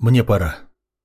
Мне пора.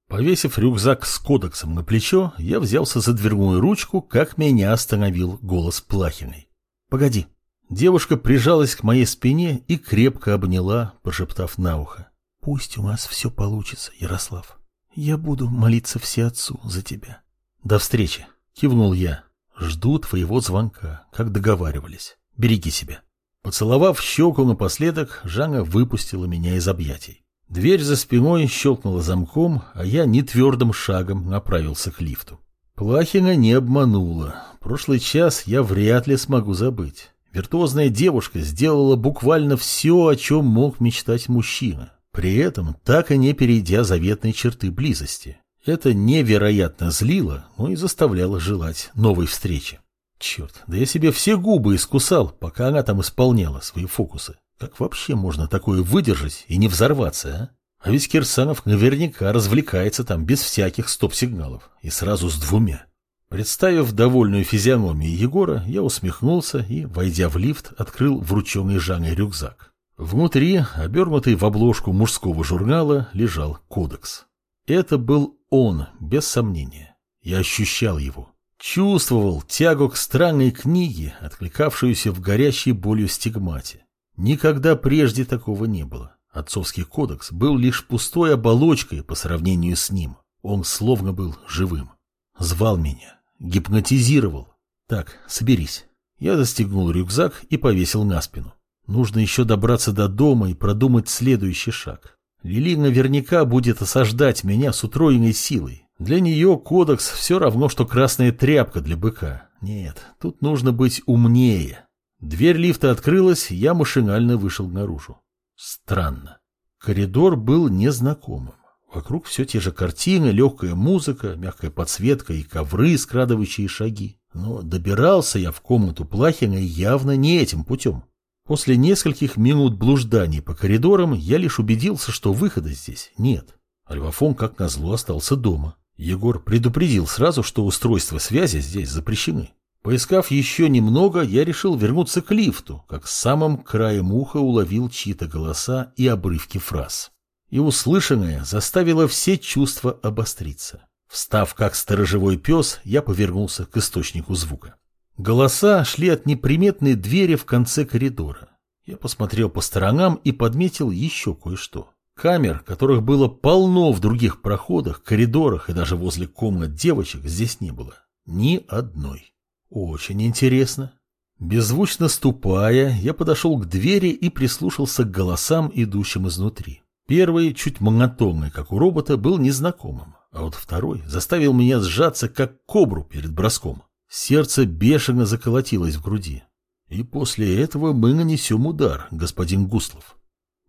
Повесив рюкзак с кодексом на плечо, я взялся за дверную ручку, как меня остановил голос Плахиной. «Погоди». Девушка прижалась к моей спине и крепко обняла, прошептав на ухо. «Пусть у нас все получится, Ярослав. Я буду молиться все отцу за тебя». «До встречи», — кивнул я. «Жду твоего звонка, как договаривались. Береги себя». Поцеловав щеку напоследок, Жанна выпустила меня из объятий. Дверь за спиной щелкнула замком, а я нетвердым шагом направился к лифту. Плахина не обманула. Прошлый час я вряд ли смогу забыть. Виртуозная девушка сделала буквально все, о чем мог мечтать мужчина, при этом так и не перейдя заветной черты близости. Это невероятно злило, но и заставляло желать новой встречи. Черт, да я себе все губы искусал, пока она там исполняла свои фокусы. Как вообще можно такое выдержать и не взорваться, а? А ведь Кирсанов наверняка развлекается там без всяких стоп-сигналов и сразу с двумя. Представив довольную физиономию Егора, я усмехнулся и, войдя в лифт, открыл врученный Жанной рюкзак. Внутри, обернутый в обложку мужского журнала, лежал кодекс. Это был он, без сомнения. Я ощущал его. Чувствовал тягу к странной книге, откликавшуюся в горящей болью стигмате. Никогда прежде такого не было. Отцовский кодекс был лишь пустой оболочкой по сравнению с ним. Он словно был живым. Звал меня, гипнотизировал. Так, соберись. Я застегнул рюкзак и повесил на спину. Нужно еще добраться до дома и продумать следующий шаг. Лили наверняка будет осаждать меня с утроенной силой. Для нее кодекс все равно, что красная тряпка для быка. Нет, тут нужно быть умнее. Дверь лифта открылась, я машинально вышел наружу. Странно. Коридор был незнакомым. Вокруг все те же картины, легкая музыка, мягкая подсветка и ковры, скрадывающие шаги. Но добирался я в комнату Плахина явно не этим путем. После нескольких минут блужданий по коридорам я лишь убедился, что выхода здесь нет. Альвафон, как назло, остался дома. Егор предупредил сразу, что устройства связи здесь запрещены. Поискав еще немного, я решил вернуться к лифту, как самым краем уха уловил чьи-то голоса и обрывки фраз. И услышанное заставило все чувства обостриться. Встав как сторожевой пес, я повернулся к источнику звука. Голоса шли от неприметной двери в конце коридора. Я посмотрел по сторонам и подметил еще кое-что. Камер, которых было полно в других проходах, коридорах и даже возле комнат девочек, здесь не было. Ни одной. Очень интересно. Беззвучно ступая, я подошел к двери и прислушался к голосам, идущим изнутри. Первый, чуть монотонный, как у робота, был незнакомым, а вот второй заставил меня сжаться, как кобру перед броском. Сердце бешено заколотилось в груди. И после этого мы нанесем удар, господин Густлов.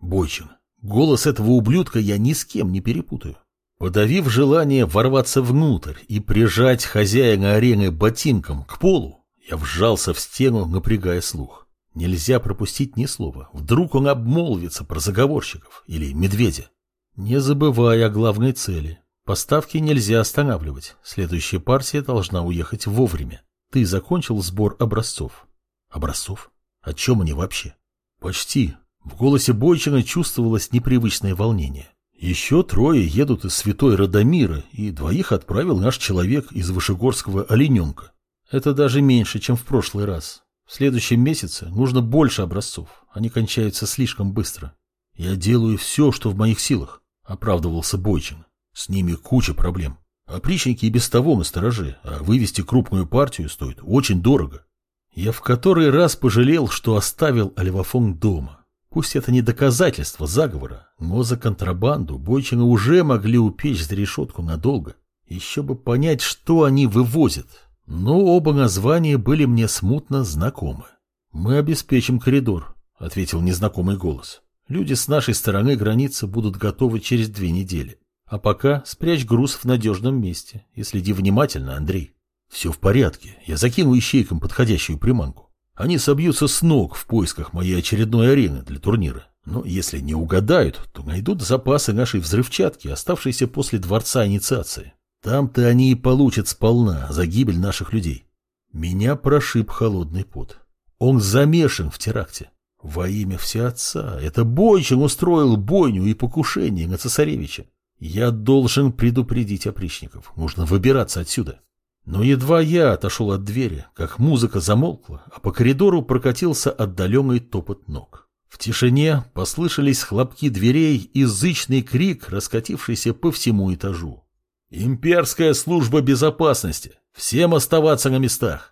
Бойчин. Голос этого ублюдка я ни с кем не перепутаю. Подавив желание ворваться внутрь и прижать хозяина арены ботинком к полу, я вжался в стену, напрягая слух. Нельзя пропустить ни слова. Вдруг он обмолвится про заговорщиков или медведя. Не забывая о главной цели. Поставки нельзя останавливать. Следующая партия должна уехать вовремя. Ты закончил сбор образцов. Образцов? О чем они вообще? Почти. В голосе Бойчина чувствовалось непривычное волнение. Еще трое едут из Святой Радомира, и двоих отправил наш человек из Вышегорского олененка. Это даже меньше, чем в прошлый раз. В следующем месяце нужно больше образцов, они кончаются слишком быстро. Я делаю все, что в моих силах, оправдывался Бойчин. С ними куча проблем. Опричники и без того на стороже, а вывести крупную партию стоит очень дорого. Я в который раз пожалел, что оставил Альвафон дома. Пусть это не доказательство заговора, но за контрабанду Бойчина уже могли упечь за решетку надолго. Еще бы понять, что они вывозят. Но оба названия были мне смутно знакомы. «Мы обеспечим коридор», — ответил незнакомый голос. «Люди с нашей стороны границы будут готовы через две недели. А пока спрячь груз в надежном месте и следи внимательно, Андрей. Все в порядке, я закину ищейкам подходящую приманку. Они собьются с ног в поисках моей очередной арены для турнира. Но если не угадают, то найдут запасы нашей взрывчатки, оставшиеся после Дворца Инициации. Там-то они и получат сполна за гибель наших людей. Меня прошиб холодный пот. Он замешан в теракте. Во имя Всеотца. Это Бойчин устроил бойню и покушение на цесаревича. Я должен предупредить опричников. Нужно выбираться отсюда. Но едва я отошел от двери, как музыка замолкла, а по коридору прокатился отдаленный топот ног. В тишине послышались хлопки дверей и зычный крик, раскатившийся по всему этажу. «Имперская служба безопасности! Всем оставаться на местах!»